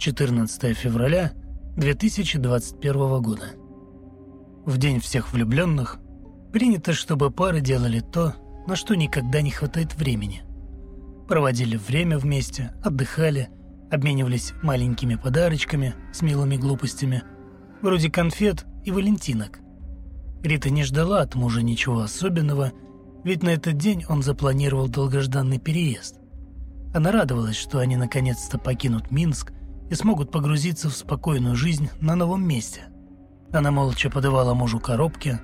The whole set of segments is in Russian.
14 февраля 2021 года. В день всех влюбленных принято, чтобы пары делали то, на что никогда не хватает времени. Проводили время вместе, отдыхали, обменивались маленькими подарочками с милыми глупостями, вроде конфет и валентинок. Рита не ждала от мужа ничего особенного, ведь на этот день он запланировал долгожданный переезд. Она радовалась, что они наконец-то покинут Минск и смогут погрузиться в спокойную жизнь на новом месте. Она молча подавала мужу коробки,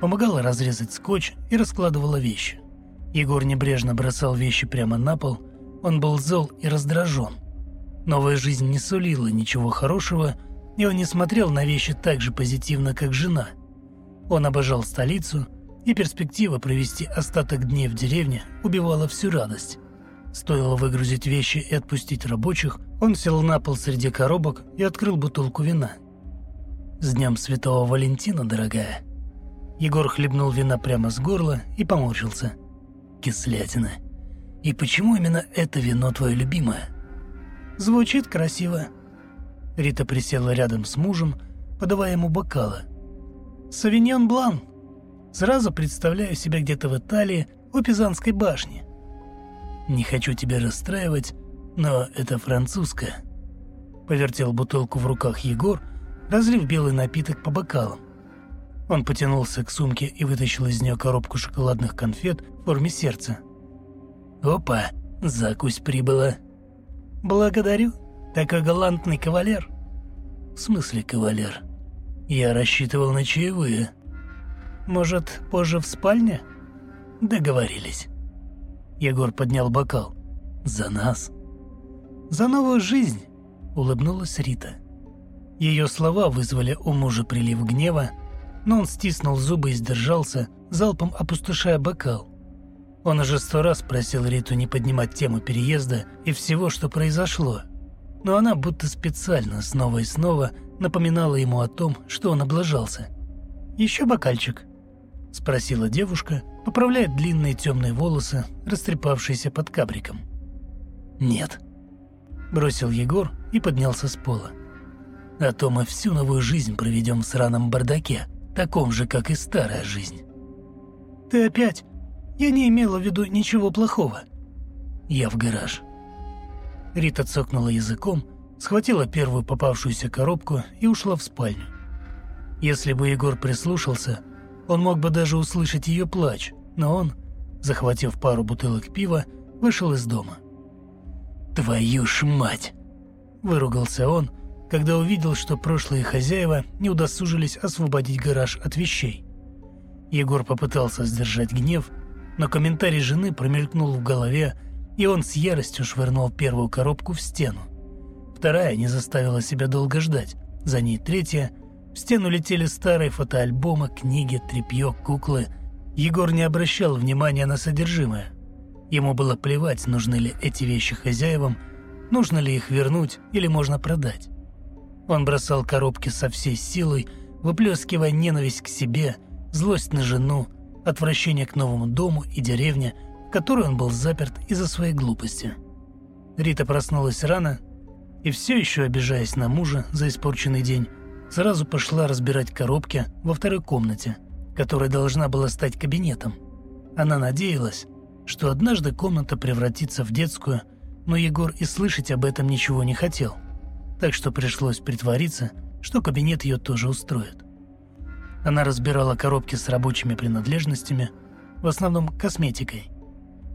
помогала разрезать скотч и раскладывала вещи. Егор небрежно бросал вещи прямо на пол, он был зол и раздражен. Новая жизнь не сулила ничего хорошего, и он не смотрел на вещи так же позитивно, как жена. Он обожал столицу, и перспектива провести остаток дней в деревне убивала всю радость. Стоило выгрузить вещи и отпустить рабочих, он сел на пол среди коробок и открыл бутылку вина. «С днем Святого Валентина, дорогая!» Егор хлебнул вина прямо с горла и поморщился. «Кислятина. И почему именно это вино твое любимое?» «Звучит красиво». Рита присела рядом с мужем, подавая ему бокалы. «Савиньон Блан. Сразу представляю себя где-то в Италии, у Пизанской башни. Не хочу тебя расстраивать, но это французское». Повертел бутылку в руках Егор, разлив белый напиток по бокалам. Он потянулся к сумке и вытащил из нее коробку шоколадных конфет в форме сердца. «Опа, закусь прибыла». «Благодарю, такой галантный кавалер». «В смысле кавалер? Я рассчитывал на чаевые». «Может, позже в спальне?» «Договорились». Егор поднял бокал. «За нас». «За новую жизнь», — улыбнулась Рита. Ее слова вызвали у мужа прилив гнева, но он стиснул зубы и сдержался, залпом опустошая бокал. Он уже сто раз просил Риту не поднимать тему переезда и всего, что произошло. Но она будто специально снова и снова напоминала ему о том, что он облажался. «Еще бокальчик?» – спросила девушка, поправляя длинные темные волосы, растрепавшиеся под кабриком. «Нет», – бросил Егор и поднялся с пола. «А то мы всю новую жизнь проведем в сраном бардаке, таком же, как и старая жизнь». «Ты опять я не имела в виду ничего плохого. Я в гараж. Рита цокнула языком, схватила первую попавшуюся коробку и ушла в спальню. Если бы Егор прислушался, он мог бы даже услышать ее плач, но он, захватив пару бутылок пива, вышел из дома. «Твою ж мать!» – выругался он, когда увидел, что прошлые хозяева не удосужились освободить гараж от вещей. Егор попытался сдержать гнев, но комментарий жены промелькнул в голове, и он с яростью швырнул первую коробку в стену. Вторая не заставила себя долго ждать, за ней третья. В стену летели старые фотоальбомы, книги, тряпье, куклы. Егор не обращал внимания на содержимое. Ему было плевать, нужны ли эти вещи хозяевам, нужно ли их вернуть или можно продать. Он бросал коробки со всей силой, выплескивая ненависть к себе, злость на жену, отвращение к новому дому и деревне, в которой он был заперт из-за своей глупости. Рита проснулась рано и все еще обижаясь на мужа за испорченный день, сразу пошла разбирать коробки во второй комнате, которая должна была стать кабинетом. Она надеялась, что однажды комната превратится в детскую, но Егор и слышать об этом ничего не хотел, так что пришлось притвориться, что кабинет ее тоже устроит. Она разбирала коробки с рабочими принадлежностями, в основном косметикой.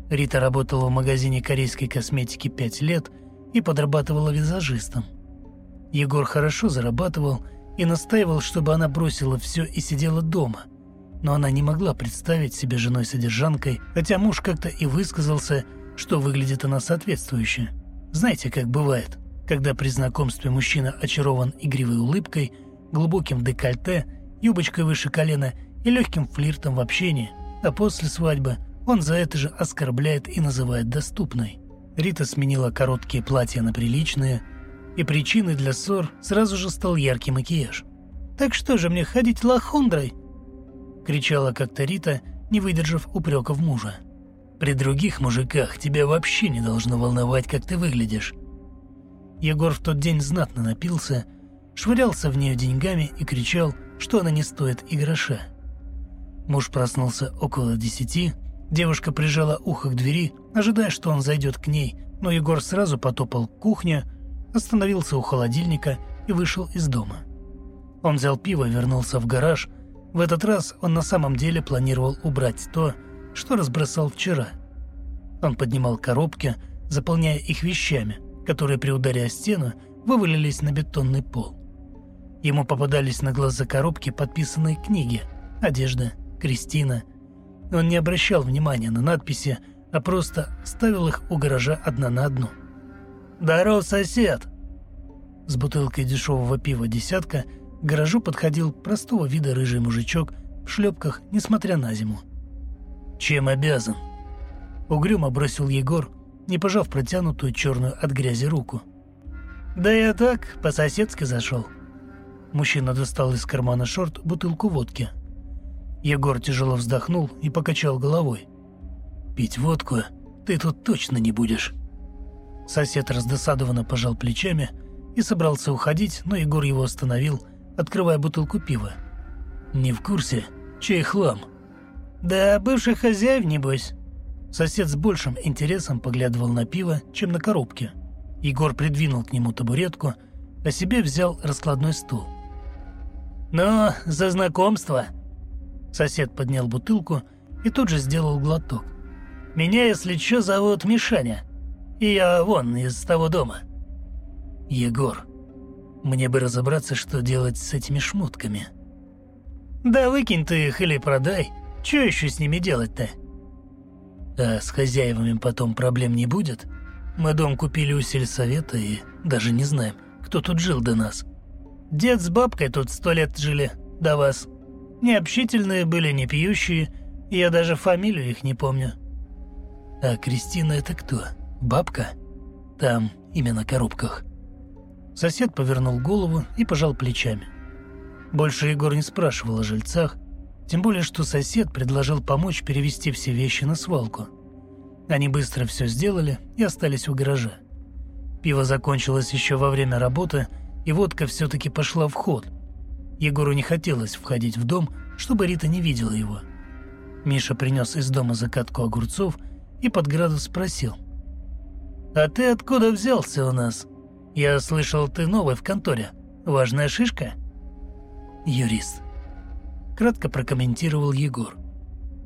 Рита работала в магазине корейской косметики пять лет и подрабатывала визажистом. Егор хорошо зарабатывал и настаивал, чтобы она бросила все и сидела дома. Но она не могла представить себе женой-содержанкой, хотя муж как-то и высказался, что выглядит она соответствующе. Знаете, как бывает, когда при знакомстве мужчина очарован игривой улыбкой, глубоким декольте – юбочкой выше колена и легким флиртом в общении, а после свадьбы он за это же оскорбляет и называет доступной. Рита сменила короткие платья на приличные, и причиной для ссор сразу же стал яркий макияж. «Так что же мне ходить лохундрой?» — кричала как-то Рита, не выдержав упреков мужа. «При других мужиках тебя вообще не должно волновать, как ты выглядишь». Егор в тот день знатно напился, швырялся в нее деньгами и кричал, что она не стоит и гроша. Муж проснулся около десяти, девушка прижала ухо к двери, ожидая, что он зайдет к ней, но Егор сразу потопал к кухне, остановился у холодильника и вышел из дома. Он взял пиво вернулся в гараж. В этот раз он на самом деле планировал убрать то, что разбросал вчера. Он поднимал коробки, заполняя их вещами, которые при ударе о стену вывалились на бетонный пол. Ему попадались на глаза коробки подписанные книги, одежда, Кристина. Он не обращал внимания на надписи, а просто ставил их у гаража одна на одну. «Здоров, сосед!» С бутылкой дешевого пива «десятка» к гаражу подходил простого вида рыжий мужичок в шлепках, несмотря на зиму. «Чем обязан?» Угрюмо бросил Егор, не пожав протянутую черную от грязи руку. «Да я так, по-соседски зашел». Мужчина достал из кармана шорт бутылку водки. Егор тяжело вздохнул и покачал головой. «Пить водку ты тут точно не будешь». Сосед раздосадованно пожал плечами и собрался уходить, но Егор его остановил, открывая бутылку пива. «Не в курсе? Чей хлам?» «Да бывший хозяев, небось». Сосед с большим интересом поглядывал на пиво, чем на коробки. Егор придвинул к нему табуретку, а себе взял раскладной стул. «Ну, за знакомство!» Сосед поднял бутылку и тут же сделал глоток. «Меня, если что, зовут Мишаня, и я вон из того дома». «Егор, мне бы разобраться, что делать с этими шмотками». «Да выкинь ты их или продай. Что еще с ними делать-то?» «А с хозяевами потом проблем не будет? Мы дом купили у сельсовета и даже не знаем, кто тут жил до нас». Дед с бабкой тут сто лет жили, до вас. Не общительные были, не пьющие, я даже фамилию их не помню. А Кристина это кто? Бабка? Там, именно на коробках. Сосед повернул голову и пожал плечами. Больше Егор не спрашивал о жильцах, тем более, что сосед предложил помочь перевести все вещи на свалку. Они быстро все сделали и остались у гаража. Пиво закончилось еще во время работы – и водка все-таки пошла в ход. Егору не хотелось входить в дом, чтобы Рита не видела его. Миша принес из дома закатку огурцов и под градус спросил. «А ты откуда взялся у нас? Я слышал, ты новый в конторе. Важная шишка?» «Юрист», — кратко прокомментировал Егор.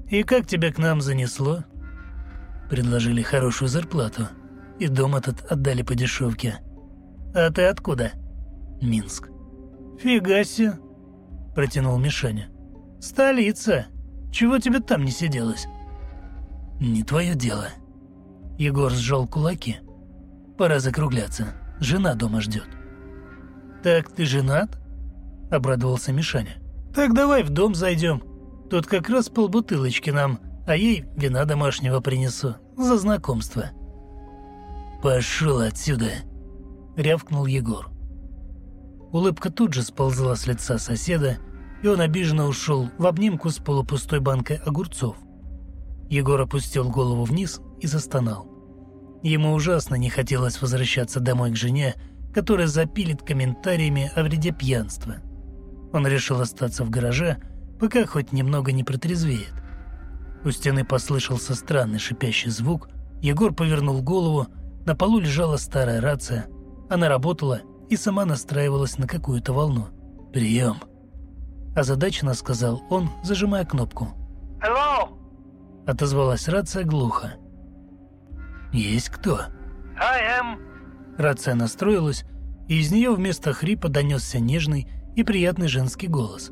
«И как тебя к нам занесло?» Предложили хорошую зарплату, и дом этот отдали по дешевке. «А ты откуда?» Минск. «Фига себе!» – протянул Мишаня. «Столица! Чего тебе там не сиделось?» «Не твое дело». Егор сжал кулаки. «Пора закругляться. Жена дома ждет». «Так ты женат?» – обрадовался Мишаня. «Так давай в дом зайдем. Тут как раз полбутылочки нам, а ей вина домашнего принесу. За знакомство». «Пошел отсюда!» – рявкнул Егор. Улыбка тут же сползла с лица соседа, и он обиженно ушел в обнимку с полупустой банкой огурцов. Егор опустил голову вниз и застонал. Ему ужасно не хотелось возвращаться домой к жене, которая запилит комментариями о вреде пьянства. Он решил остаться в гараже, пока хоть немного не протрезвеет. У стены послышался странный шипящий звук. Егор повернул голову, на полу лежала старая рация. Она работала и сама настраивалась на какую-то волну. «Прием!» Озадаченно сказал он, зажимая кнопку. «Алло!» Отозвалась рация глухо. «Есть кто?» «I am...» Рация настроилась, и из нее вместо хрипа донесся нежный и приятный женский голос.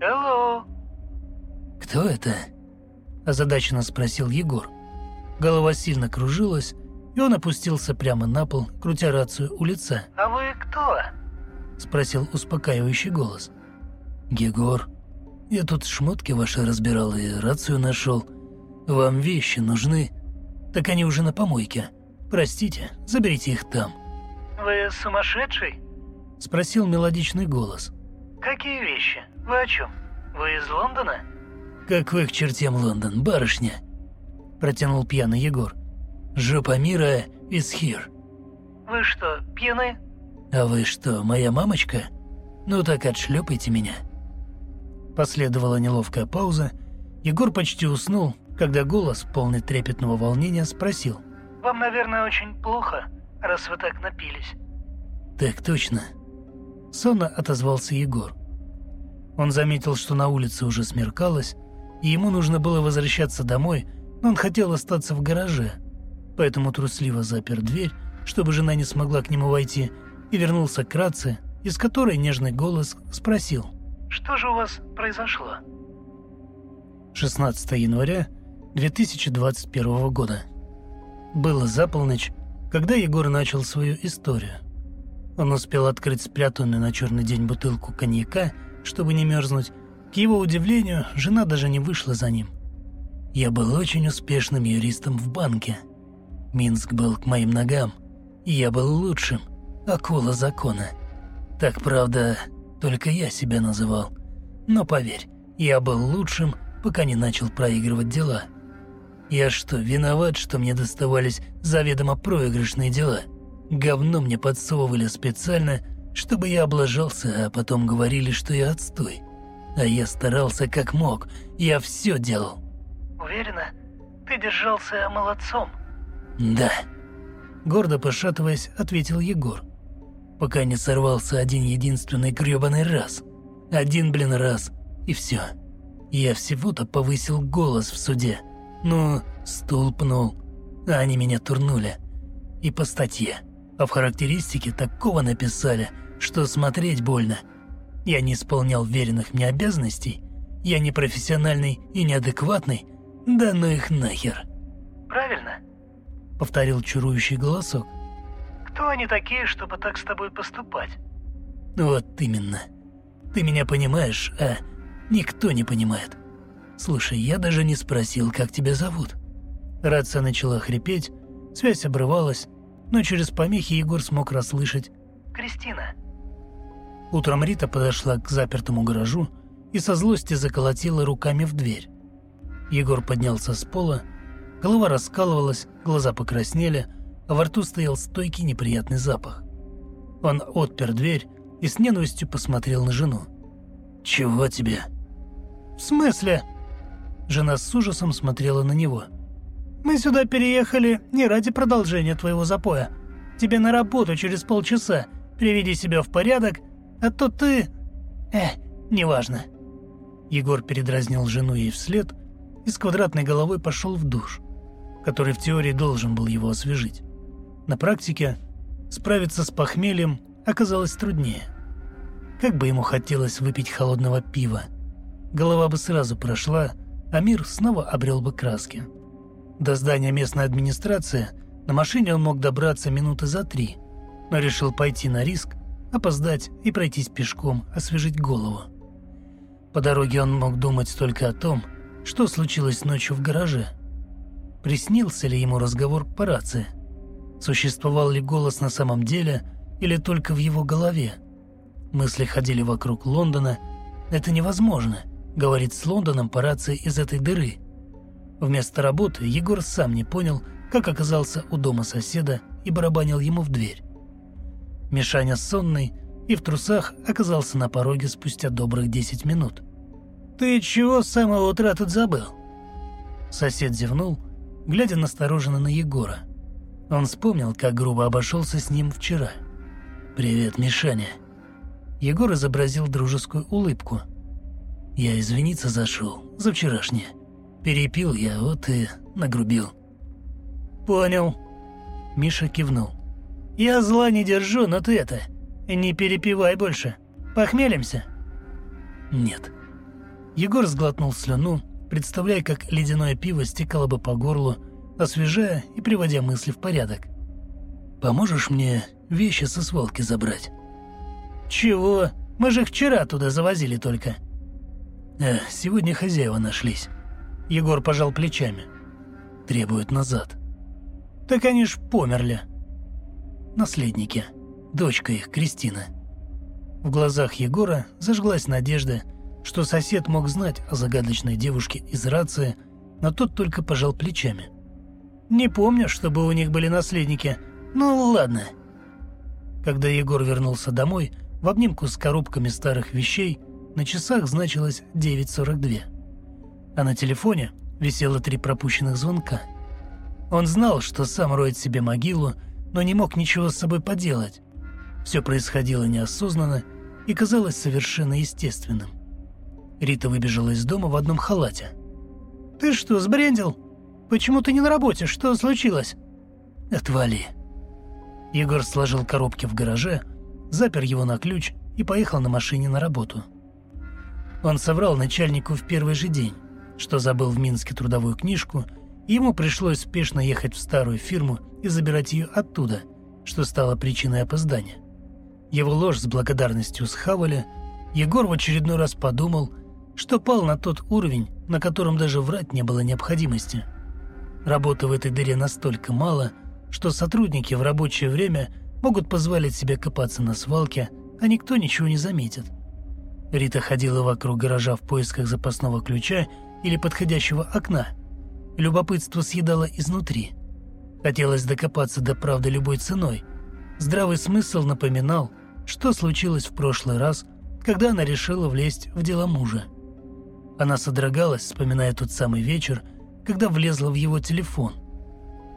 «Алло!» «Кто это?» Озадаченно спросил Егор. Голова сильно кружилась, и он опустился прямо на пол, крутя рацию у лица. «А вы кто?» – спросил успокаивающий голос. «Егор, я тут шмотки ваши разбирал и рацию нашел. Вам вещи нужны? Так они уже на помойке. Простите, заберите их там». «Вы сумасшедший?» – спросил мелодичный голос. «Какие вещи? Вы о чем? Вы из Лондона?» «Какой к чертям Лондон, барышня?» – протянул пьяный Егор. «Жопа мира is here». Вы что, пьяны? А вы что, моя мамочка? Ну так отшлепайте меня. Последовала неловкая пауза. Егор почти уснул, когда голос, полный трепетного волнения, спросил. Вам, наверное, очень плохо, раз вы так напились. Так точно. Сонно отозвался Егор. Он заметил, что на улице уже смеркалось, и ему нужно было возвращаться домой, но он хотел остаться в гараже, поэтому трусливо запер дверь, чтобы жена не смогла к нему войти, и вернулся к рации, из которой нежный голос спросил. «Что же у вас произошло?» 16 января 2021 года. Было за полночь, когда Егор начал свою историю. Он успел открыть спрятанную на черный день бутылку коньяка, чтобы не мерзнуть. К его удивлению, жена даже не вышла за ним. Я был очень успешным юристом в банке. Минск был к моим ногам, и я был лучшим, акула закона. Так, правда, только я себя называл. Но поверь, я был лучшим, пока не начал проигрывать дела. Я что, виноват, что мне доставались заведомо проигрышные дела? Говно мне подсовывали специально, чтобы я облажался, а потом говорили, что я отстой. А я старался как мог, я все делал. Уверена? Ты держался молодцом. Да. Гордо пошатываясь, ответил Егор. Пока не сорвался один единственный грёбаный раз. Один, блин, раз. И все. Я всего-то повысил голос в суде. Ну, стул пнул. А они меня турнули. И по статье. А в характеристике такого написали, что смотреть больно. Я не исполнял веренных мне обязанностей. Я непрофессиональный и неадекватный, «Да ну их нахер!» «Правильно?» — повторил чарующий голосок. «Кто они такие, чтобы так с тобой поступать?» «Вот именно. Ты меня понимаешь, а никто не понимает. Слушай, я даже не спросил, как тебя зовут». Рация начала хрипеть, связь обрывалась, но через помехи Егор смог расслышать «Кристина». Утром Рита подошла к запертому гаражу и со злости заколотила руками в дверь. Егор поднялся с пола, голова раскалывалась, глаза покраснели, а во рту стоял стойкий неприятный запах. Он отпер дверь и с ненавистью посмотрел на жену. «Чего тебе?» «В смысле?» Жена с ужасом смотрела на него. «Мы сюда переехали не ради продолжения твоего запоя. Тебе на работу через полчаса. Приведи себя в порядок, а то ты... Э, неважно». Егор передразнил жену ей вслед – и с квадратной головой пошел в душ, который в теории должен был его освежить. На практике справиться с похмельем оказалось труднее. Как бы ему хотелось выпить холодного пива, голова бы сразу прошла, а мир снова обрел бы краски. До здания местной администрации на машине он мог добраться минуты за три, но решил пойти на риск, опоздать и пройтись пешком, освежить голову. По дороге он мог думать только о том, что случилось ночью в гараже? Приснился ли ему разговор по рации? Существовал ли голос на самом деле или только в его голове? Мысли ходили вокруг Лондона. Это невозможно, говорить с Лондоном по рации из этой дыры. Вместо работы Егор сам не понял, как оказался у дома соседа и барабанил ему в дверь. Мишаня сонный и в трусах оказался на пороге спустя добрых 10 минут. «Ты чего с самого утра тут забыл?» Сосед зевнул, глядя настороженно на Егора. Он вспомнил, как грубо обошелся с ним вчера. «Привет, Мишаня». Егор изобразил дружескую улыбку. «Я извиниться зашел за вчерашнее. Перепил я, вот и нагрубил». «Понял». Миша кивнул. «Я зла не держу, но ты это, не перепивай больше. Похмелимся?» «Нет». Егор сглотнул слюну, представляя, как ледяное пиво стекало бы по горлу, освежая и приводя мысли в порядок. «Поможешь мне вещи со свалки забрать?» «Чего? Мы же вчера туда завозили только». «Э, сегодня хозяева нашлись». Егор пожал плечами. «Требуют назад». «Так они ж померли». «Наследники. Дочка их, Кристина». В глазах Егора зажглась надежда – что сосед мог знать о загадочной девушке из рации, но тот только пожал плечами. «Не помню, чтобы у них были наследники. Ну ладно, Когда Егор вернулся домой, в обнимку с коробками старых вещей на часах значилось 9.42. А на телефоне висело три пропущенных звонка. Он знал, что сам роет себе могилу, но не мог ничего с собой поделать. Все происходило неосознанно и казалось совершенно естественным. Рита выбежала из дома в одном халате. «Ты что, сбрендил? Почему ты не на работе? Что случилось?» «Отвали». Егор сложил коробки в гараже, запер его на ключ и поехал на машине на работу. Он соврал начальнику в первый же день, что забыл в Минске трудовую книжку, и ему пришлось спешно ехать в старую фирму и забирать ее оттуда, что стало причиной опоздания. Его ложь с благодарностью схавали, Егор в очередной раз подумал, что пал на тот уровень, на котором даже врать не было необходимости. Работы в этой дыре настолько мало, что сотрудники в рабочее время могут позволить себе копаться на свалке, а никто ничего не заметит. Рита ходила вокруг гаража в поисках запасного ключа или подходящего окна. Любопытство съедало изнутри. Хотелось докопаться до правды любой ценой. Здравый смысл напоминал, что случилось в прошлый раз, когда она решила влезть в дела мужа. Она содрогалась, вспоминая тот самый вечер, когда влезла в его телефон.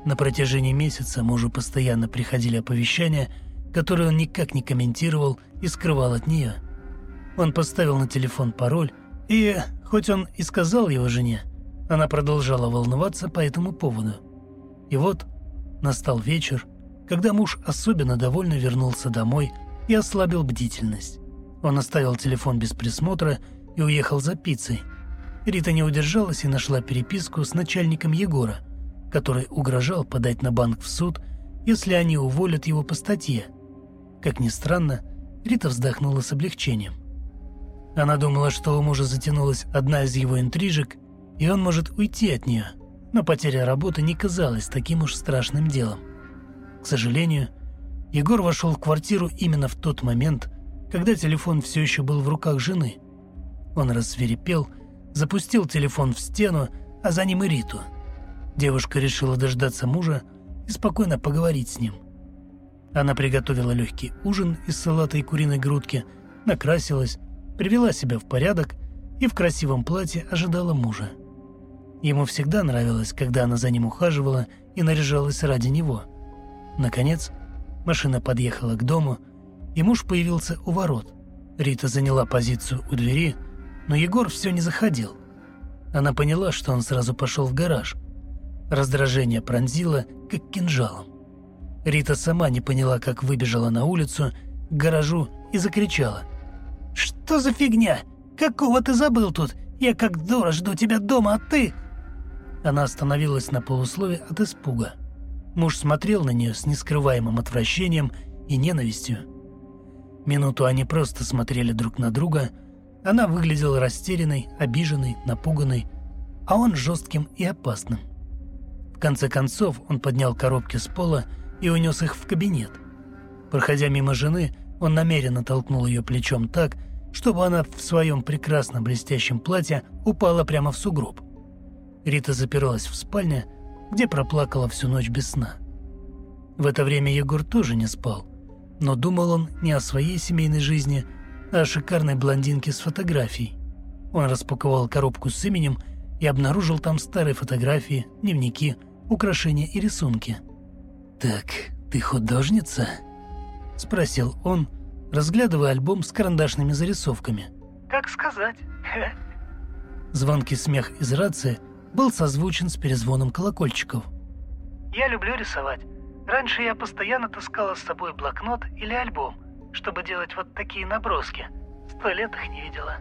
На протяжении месяца мужу постоянно приходили оповещания, которые он никак не комментировал и скрывал от нее. Он поставил на телефон пароль, и, хоть он и сказал его жене, она продолжала волноваться по этому поводу. И вот настал вечер, когда муж особенно довольно вернулся домой и ослабил бдительность. Он оставил телефон без присмотра и уехал за пиццей. Рита не удержалась и нашла переписку с начальником Егора, который угрожал подать на банк в суд, если они уволят его по статье. Как ни странно, Рита вздохнула с облегчением. Она думала, что у мужа затянулась одна из его интрижек, и он может уйти от нее, но потеря работы не казалась таким уж страшным делом. К сожалению, Егор вошел в квартиру именно в тот момент, когда телефон все еще был в руках жены. Он рассверепел, запустил телефон в стену, а за ним и Риту. Девушка решила дождаться мужа и спокойно поговорить с ним. Она приготовила легкий ужин из салата и куриной грудки, накрасилась, привела себя в порядок и в красивом платье ожидала мужа. Ему всегда нравилось, когда она за ним ухаживала и наряжалась ради него. Наконец, машина подъехала к дому, и муж появился у ворот. Рита заняла позицию у двери, но Егор все не заходил. Она поняла, что он сразу пошел в гараж. Раздражение пронзило, как кинжалом. Рита сама не поняла, как выбежала на улицу, к гаражу и закричала. «Что за фигня? Какого ты забыл тут? Я как дура жду тебя дома, а ты...» Она остановилась на полуслове от испуга. Муж смотрел на нее с нескрываемым отвращением и ненавистью. Минуту они просто смотрели друг на друга. Она выглядела растерянной, обиженной, напуганной, а он жестким и опасным. В конце концов он поднял коробки с пола и унес их в кабинет. Проходя мимо жены, он намеренно толкнул ее плечом так, чтобы она в своем прекрасном блестящем платье упала прямо в сугроб. Рита запиралась в спальне, где проплакала всю ночь без сна. В это время Егор тоже не спал, но думал он не о своей семейной жизни, а о шикарной блондинке с фотографией. Он распаковал коробку с именем и обнаружил там старые фотографии, дневники, украшения и рисунки. «Так, ты художница?» – спросил он, разглядывая альбом с карандашными зарисовками. «Как сказать?» Звонкий смех из рации был созвучен с перезвоном колокольчиков. «Я люблю рисовать. Раньше я постоянно таскала с собой блокнот или альбом, чтобы делать вот такие наброски. Сто лет их не видела».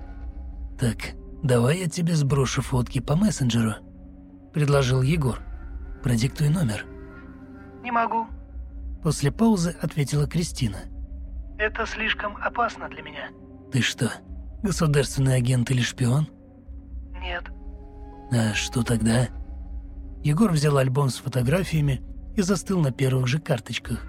«Так, давай я тебе сброшу фотки по мессенджеру», — предложил Егор. «Продиктуй номер». «Не могу», — после паузы ответила Кристина. «Это слишком опасно для меня». «Ты что, государственный агент или шпион?» «Нет». «А что тогда?» Егор взял альбом с фотографиями и застыл на первых же карточках.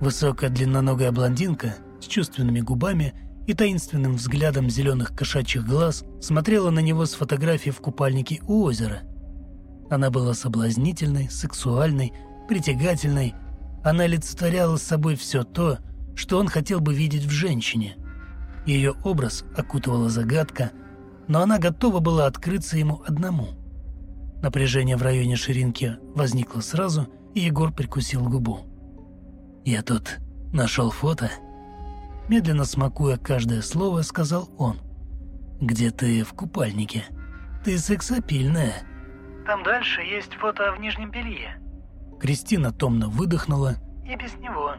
Высокая длинноногая блондинка с чувственными губами и таинственным взглядом зеленых кошачьих глаз смотрела на него с фотографией в купальнике у озера. Она была соблазнительной, сексуальной, притягательной. Она олицетворяла с собой все то, что он хотел бы видеть в женщине. Ее образ окутывала загадка, но она готова была открыться ему одному. Напряжение в районе ширинки возникло сразу, и Егор прикусил губу. «Я тут нашел фото», медленно смакуя каждое слово, сказал он. «Где ты в купальнике? Ты сексапильная». «Там дальше есть фото в нижнем белье». Кристина томно выдохнула. «И без него».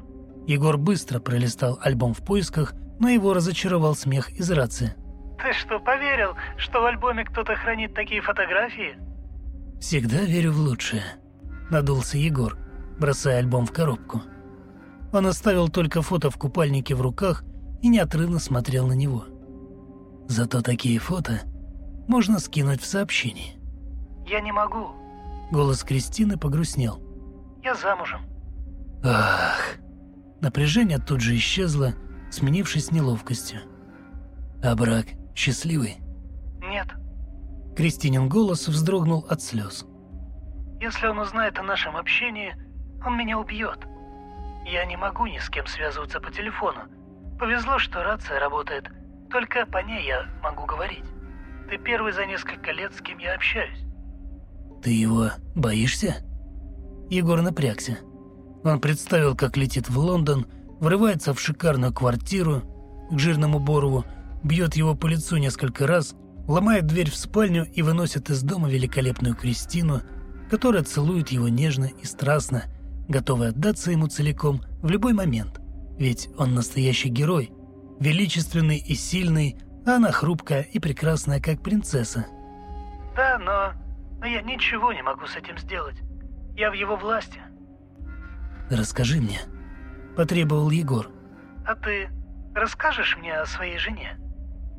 Егор быстро пролистал альбом в поисках, но его разочаровал смех из рации. «Ты что, поверил, что в альбоме кто-то хранит такие фотографии?» «Всегда верю в лучшее», — надулся Егор, бросая альбом в коробку. Он оставил только фото в купальнике в руках и неотрывно смотрел на него. Зато такие фото можно скинуть в сообщении. «Я не могу». Голос Кристины погрустнел. «Я замужем». Ах. Напряжение тут же исчезло, сменившись неловкостью. А брак счастливый? Нет. Кристинин голос вздрогнул от слез. Если он узнает о нашем общении, он меня убьет. Я не могу ни с кем связываться по телефону. Повезло, что рация работает. Только по ней я могу говорить. Ты первый за несколько лет, с кем я общаюсь. Ты его боишься? Егор напрягся. Он представил, как летит в Лондон, врывается в шикарную квартиру к жирному Борову, бьет его по лицу несколько раз, ломает дверь в спальню и выносит из дома великолепную Кристину, которая целует его нежно и страстно, готовый отдаться ему целиком в любой момент. Ведь он настоящий герой, величественный и сильный, а она хрупкая и прекрасная, как принцесса. Да, но, но я ничего не могу с этим сделать. Я в его власти. Расскажи мне, потребовал Егор. А ты расскажешь мне о своей жене?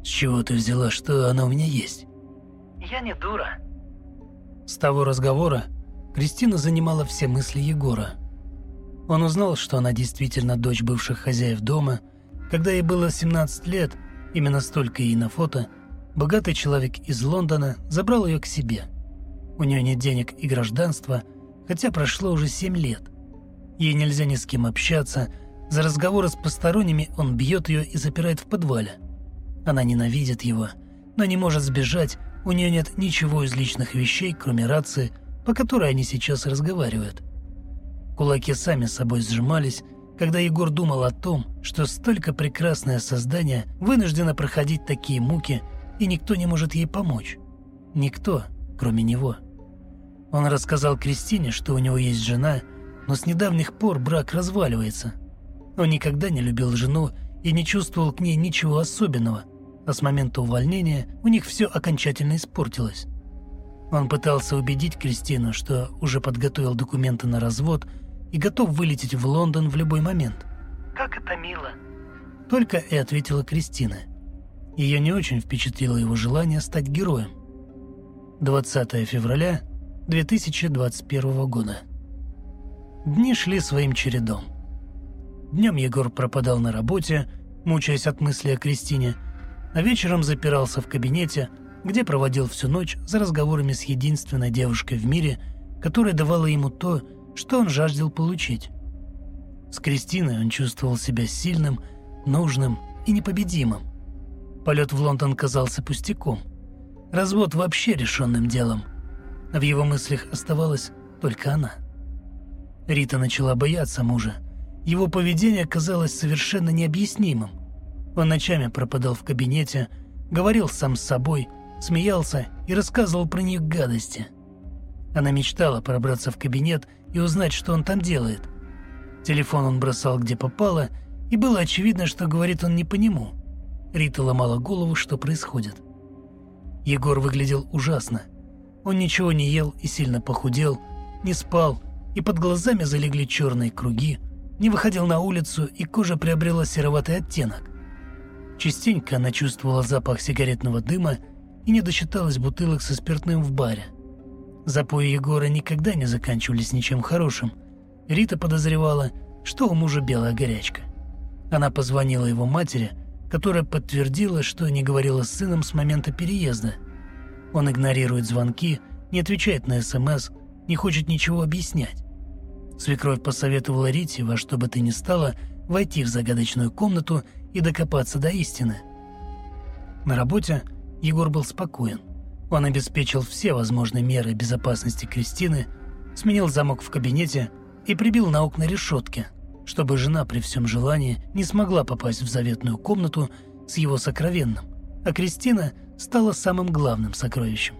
С чего ты взяла, что она у меня есть? Я не дура. С того разговора Кристина занимала все мысли Егора. Он узнал, что она действительно дочь бывших хозяев дома. Когда ей было 17 лет, именно столько и на фото, богатый человек из Лондона забрал ее к себе. У нее нет денег и гражданства, хотя прошло уже 7 лет. Ей нельзя ни с кем общаться, за разговоры с посторонними он бьет ее и запирает в подвале. Она ненавидит его, но не может сбежать, у нее нет ничего из личных вещей, кроме рации, по которой они сейчас разговаривают. Кулаки сами собой сжимались, когда Егор думал о том, что столько прекрасное создание вынуждено проходить такие муки, и никто не может ей помочь. Никто, кроме него. Он рассказал Кристине, что у него есть жена, но с недавних пор брак разваливается. Он никогда не любил жену и не чувствовал к ней ничего особенного, а с момента увольнения у них все окончательно испортилось. Он пытался убедить Кристину, что уже подготовил документы на развод и готов вылететь в Лондон в любой момент. «Как это мило!» Только и ответила Кристина. Ее не очень впечатлило его желание стать героем. 20 февраля 2021 года. Дни шли своим чередом. Днем Егор пропадал на работе, мучаясь от мысли о Кристине, а вечером запирался в кабинете, где проводил всю ночь за разговорами с единственной девушкой в мире, которая давала ему то, что он жаждал получить. С Кристиной он чувствовал себя сильным, нужным и непобедимым. Полет в Лондон казался пустяком. Развод вообще решенным делом. А в его мыслях оставалась только она. Рита начала бояться мужа. Его поведение казалось совершенно необъяснимым. Он ночами пропадал в кабинете, говорил сам с собой, смеялся и рассказывал про них гадости. Она мечтала пробраться в кабинет и узнать, что он там делает. Телефон он бросал где попало, и было очевидно, что говорит он не по нему. Рита ломала голову, что происходит. Егор выглядел ужасно. Он ничего не ел и сильно похудел, не спал, и под глазами залегли черные круги, не выходил на улицу, и кожа приобрела сероватый оттенок. Частенько она чувствовала запах сигаретного дыма и не досчиталась бутылок со спиртным в баре. Запои Егора никогда не заканчивались ничем хорошим. Рита подозревала, что у мужа белая горячка. Она позвонила его матери, которая подтвердила, что не говорила с сыном с момента переезда. Он игнорирует звонки, не отвечает на СМС, не хочет ничего объяснять. Свекровь посоветовала Рите во что бы то ни стало войти в загадочную комнату и докопаться до истины. На работе Егор был спокоен. Он обеспечил все возможные меры безопасности Кристины, сменил замок в кабинете и прибил на окна решетки, чтобы жена при всем желании не смогла попасть в заветную комнату с его сокровенным, а Кристина стала самым главным сокровищем.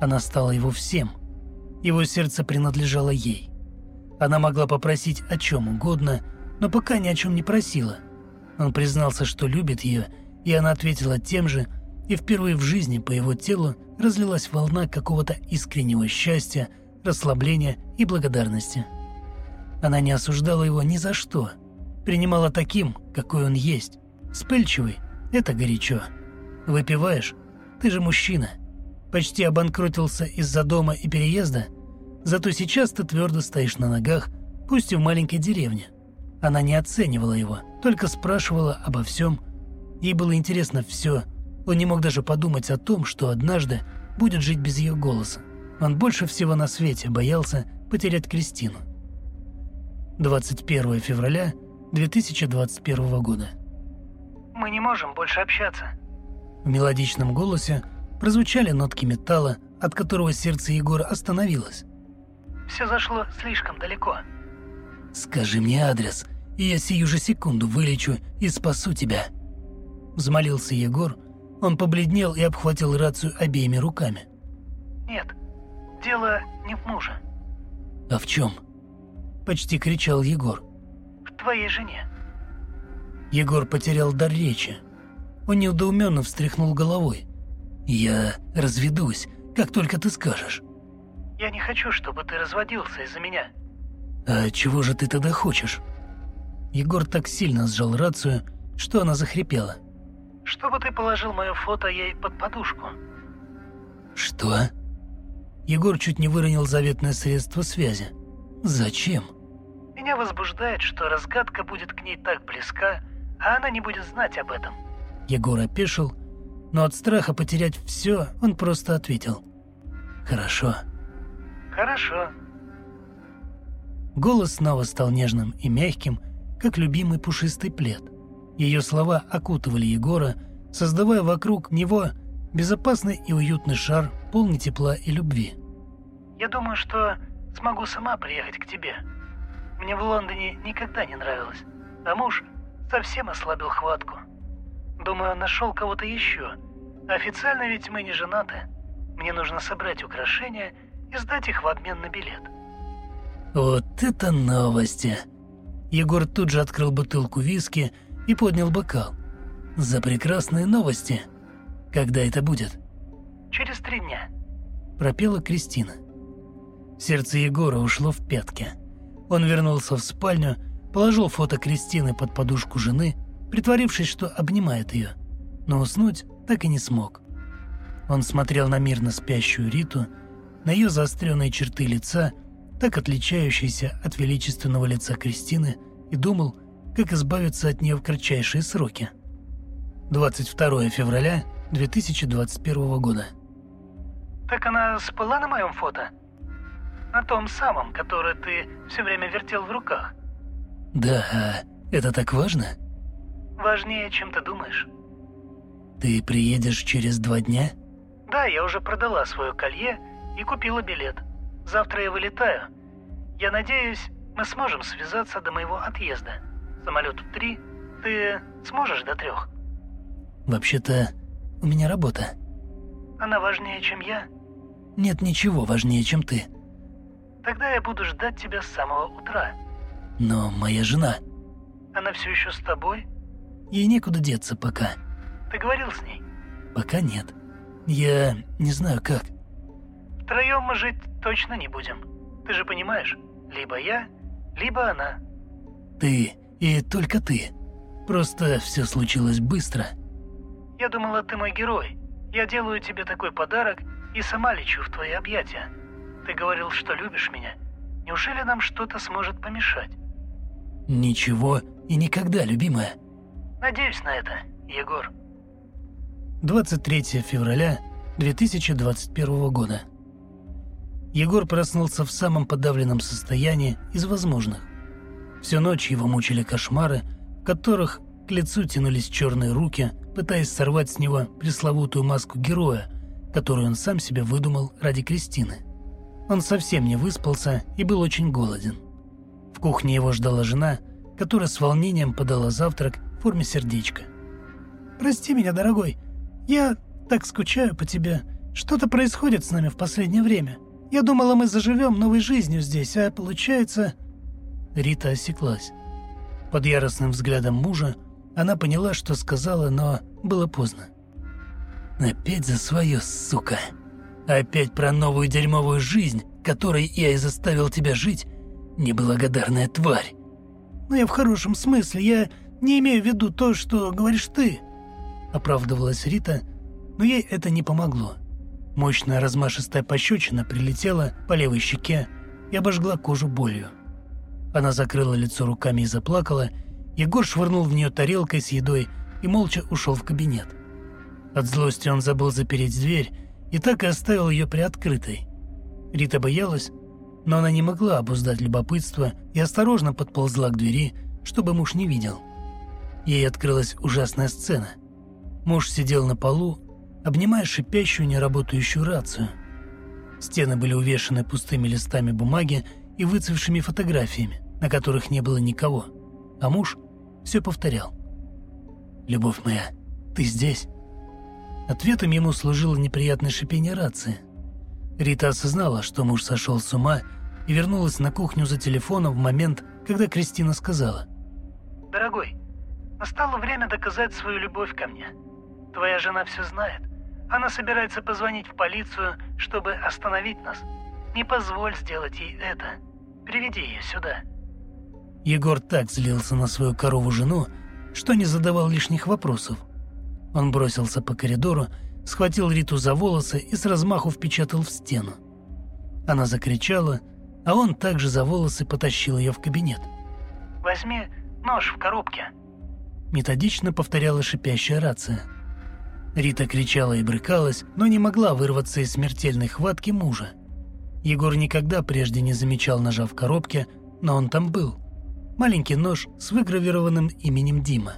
Она стала его всем. Его сердце принадлежало ей. Она могла попросить о чем угодно, но пока ни о чем не просила. Он признался, что любит ее, и она ответила тем же, и впервые в жизни по его телу разлилась волна какого-то искреннего счастья, расслабления и благодарности. Она не осуждала его ни за что, принимала таким, какой он есть. Вспыльчивый – это горячо. Выпиваешь – ты же мужчина. Почти обанкротился из-за дома и переезда, зато сейчас ты твердо стоишь на ногах, пусть и в маленькой деревне. Она не оценивала его, только спрашивала обо всем. Ей было интересно все. Он не мог даже подумать о том, что однажды будет жить без ее голоса. Он больше всего на свете боялся потерять Кристину. 21 февраля 2021 года. Мы не можем больше общаться. В мелодичном голосе прозвучали нотки металла, от которого сердце Егора остановилось. Все зашло слишком далеко. «Скажи мне адрес, и я сию же секунду вылечу и спасу тебя», — взмолился Егор. Он побледнел и обхватил рацию обеими руками. Нет, дело не в муже. «А в чем?» — почти кричал Егор. В твоей жене. Егор потерял дар речи. Он неудоуменно встряхнул головой. «Я разведусь, как только ты скажешь». Я не хочу, чтобы ты разводился из-за меня. «А чего же ты тогда хочешь?» Егор так сильно сжал рацию, что она захрипела. Чтобы ты положил мое фото ей под подушку. «Что?» Егор чуть не выронил заветное средство связи. «Зачем?» Меня возбуждает, что разгадка будет к ней так близка, а она не будет знать об этом. Егор опешил, но от страха потерять все он просто ответил. «Хорошо». «Хорошо». Голос снова стал нежным и мягким, как любимый пушистый плед. Ее слова окутывали Егора, создавая вокруг него безопасный и уютный шар, полный тепла и любви. «Я думаю, что смогу сама приехать к тебе. Мне в Лондоне никогда не нравилось, а муж совсем ослабил хватку. Думаю, он нашел кого-то еще. Официально ведь мы не женаты. Мне нужно собрать украшения и сдать их в обмен на билет». «Вот это новости!» Егор тут же открыл бутылку виски и поднял бокал. «За прекрасные новости! Когда это будет?» «Через три дня», – пропела Кристина. Сердце Егора ушло в пятки. Он вернулся в спальню, положил фото Кристины под подушку жены, притворившись, что обнимает ее, но уснуть так и не смог. Он смотрел на мирно спящую Риту, на ее заостренные черты лица – так отличающийся от величественного лица Кристины, и думал, как избавиться от нее в кратчайшие сроки. 22 февраля 2021 года. «Так она спала на моем фото? На том самом, которое ты все время вертел в руках?» «Да, это так важно?» «Важнее, чем ты думаешь». «Ты приедешь через два дня?» «Да, я уже продала свое колье и купила билет». Завтра я вылетаю. Я надеюсь, мы сможем связаться до моего отъезда. Самолет в три. Ты сможешь до трех? Вообще-то, у меня работа. Она важнее, чем я? Нет ничего важнее, чем ты. Тогда я буду ждать тебя с самого утра. Но моя жена... Она все еще с тобой? Ей некуда деться пока. Ты говорил с ней? Пока нет. Я не знаю как. Втроем мы жить точно не будем. Ты же понимаешь, либо я, либо она. Ты и только ты. Просто все случилось быстро. Я думала, ты мой герой. Я делаю тебе такой подарок и сама лечу в твои объятия. Ты говорил, что любишь меня. Неужели нам что-то сможет помешать? Ничего и никогда, любимая. Надеюсь на это, Егор. 23 февраля 2021 года. Егор проснулся в самом подавленном состоянии из возможных. Всю ночь его мучили кошмары, в которых к лицу тянулись черные руки, пытаясь сорвать с него пресловутую маску героя, которую он сам себе выдумал ради Кристины. Он совсем не выспался и был очень голоден. В кухне его ждала жена, которая с волнением подала завтрак в форме сердечка. «Прости меня, дорогой. Я так скучаю по тебе. Что-то происходит с нами в последнее время. Я думала, мы заживем новой жизнью здесь, а получается...» Рита осеклась. Под яростным взглядом мужа она поняла, что сказала, но было поздно. Опять за свое, сука. Опять про новую дерьмовую жизнь, которой я и заставил тебя жить, неблагодарная тварь. Но ну, я в хорошем смысле, я не имею в виду то, что говоришь ты. Оправдывалась Рита, но ей это не помогло. Мощная размашистая пощечина прилетела по левой щеке и обожгла кожу болью. Она закрыла лицо руками и заплакала. Егор швырнул в нее тарелкой с едой и молча ушел в кабинет. От злости он забыл запереть дверь и так и оставил ее приоткрытой. Рита боялась, но она не могла обуздать любопытство и осторожно подползла к двери, чтобы муж не видел. Ей открылась ужасная сцена. Муж сидел на полу, обнимая шипящую неработающую рацию. Стены были увешаны пустыми листами бумаги и выцвевшими фотографиями, на которых не было никого, а муж все повторял. «Любовь моя, ты здесь?» Ответом ему служило неприятное шипение рации. Рита осознала, что муж сошел с ума и вернулась на кухню за телефоном в момент, когда Кристина сказала. «Дорогой, настало время доказать свою любовь ко мне. Твоя жена все знает. Она собирается позвонить в полицию, чтобы остановить нас. Не позволь сделать ей это. Приведи ее сюда». Егор так злился на свою корову-жену, что не задавал лишних вопросов. Он бросился по коридору, схватил Риту за волосы и с размаху впечатал в стену. Она закричала, а он также за волосы потащил ее в кабинет. «Возьми нож в коробке», — методично повторяла шипящая рация. Рита кричала и брыкалась, но не могла вырваться из смертельной хватки мужа. Егор никогда прежде не замечал ножа в коробке, но он там был. Маленький нож с выгравированным именем Дима.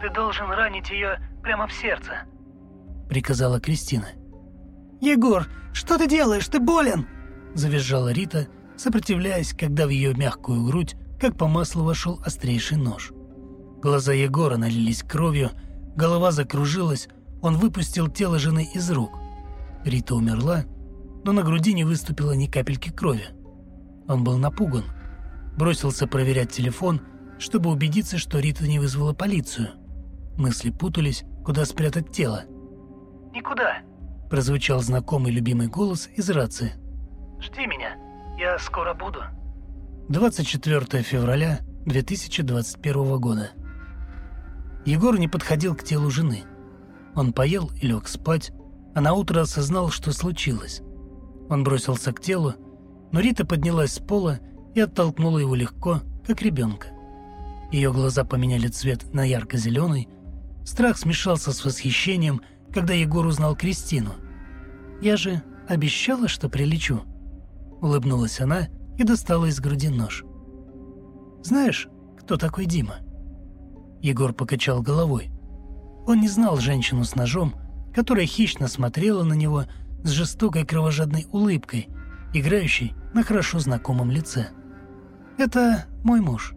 «Ты должен ранить ее прямо в сердце», — приказала Кристина. «Егор, что ты делаешь? Ты болен!» — завизжала Рита, сопротивляясь, когда в ее мягкую грудь, как по маслу, вошел острейший нож. Глаза Егора налились кровью, голова закружилась, он выпустил тело жены из рук. Рита умерла, но на груди не выступило ни капельки крови. Он был напуган, бросился проверять телефон, чтобы убедиться, что Рита не вызвала полицию. Мысли путались, куда спрятать тело. «Никуда», – прозвучал знакомый любимый голос из рации. «Жди меня, я скоро буду». 24 февраля 2021 года. Егор не подходил к телу жены. Он поел и лег спать, а на утро осознал, что случилось. Он бросился к телу, но Рита поднялась с пола и оттолкнула его легко, как ребенка. Ее глаза поменяли цвет на ярко-зеленый, Страх смешался с восхищением, когда Егор узнал Кристину. «Я же обещала, что прилечу», — улыбнулась она и достала из груди нож. «Знаешь, кто такой Дима?» Егор покачал головой. Он не знал женщину с ножом, которая хищно смотрела на него с жестокой кровожадной улыбкой, играющей на хорошо знакомом лице. «Это мой муж.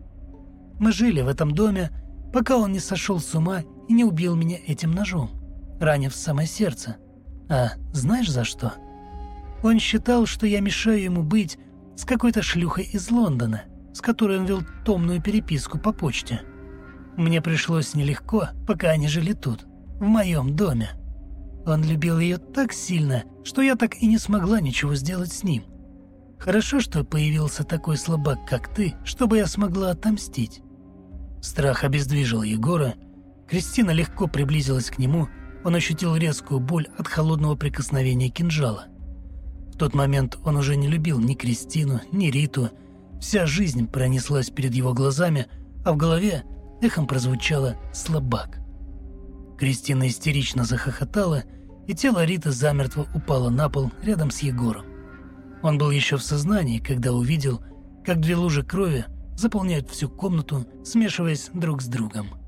Мы жили в этом доме, пока он не сошел с ума и не убил меня этим ножом, ранив самое сердце. А знаешь за что? Он считал, что я мешаю ему быть с какой-то шлюхой из Лондона, с которой он вел томную переписку по почте. Мне пришлось нелегко, пока они жили тут, в моем доме. Он любил ее так сильно, что я так и не смогла ничего сделать с ним. Хорошо, что появился такой слабак, как ты, чтобы я смогла отомстить. Страх обездвижил Егора, Кристина легко приблизилась к нему, он ощутил резкую боль от холодного прикосновения кинжала. В тот момент он уже не любил ни Кристину, ни Риту. Вся жизнь пронеслась перед его глазами, а в голове эхом прозвучало «слабак». Кристина истерично захохотала, и тело Риты замертво упало на пол рядом с Егором. Он был еще в сознании, когда увидел, как две лужи крови заполняют всю комнату, смешиваясь друг с другом.